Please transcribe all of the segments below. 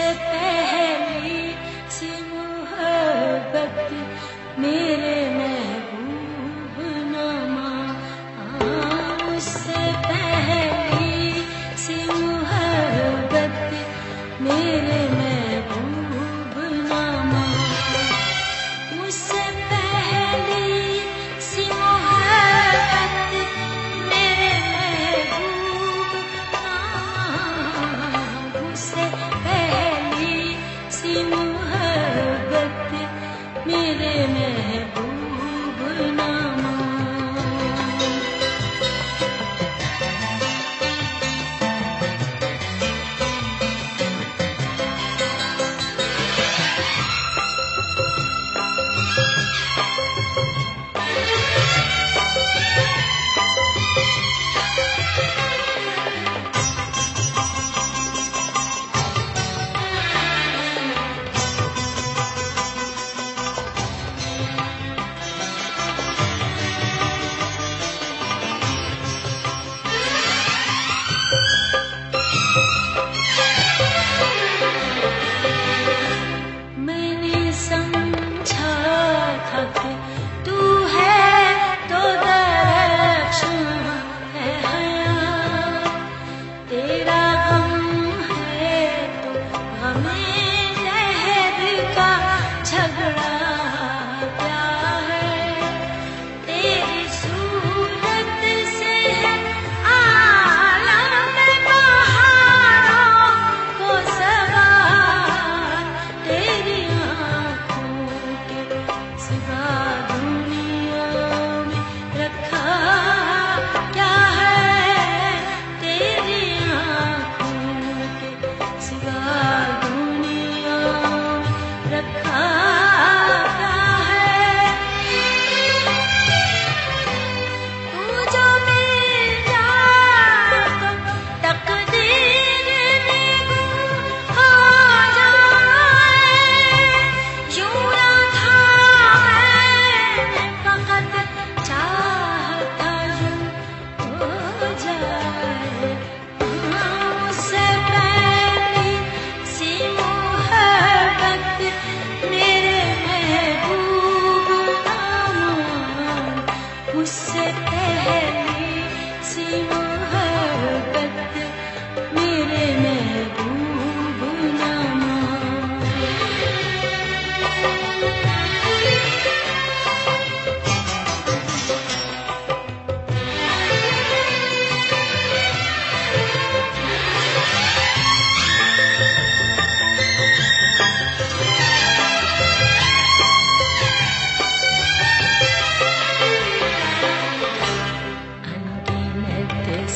से पहले से मोहब्बत मेरे महबूब नामा। उससे पहले से मोहब्बत मेरे महबूब नामा। उससे पहले से मोहब्बत मेरे महबूब नामा। उससे पहले see me. 嘿你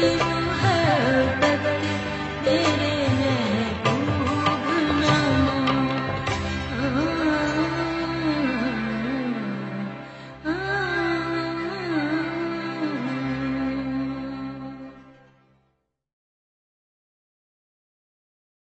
you.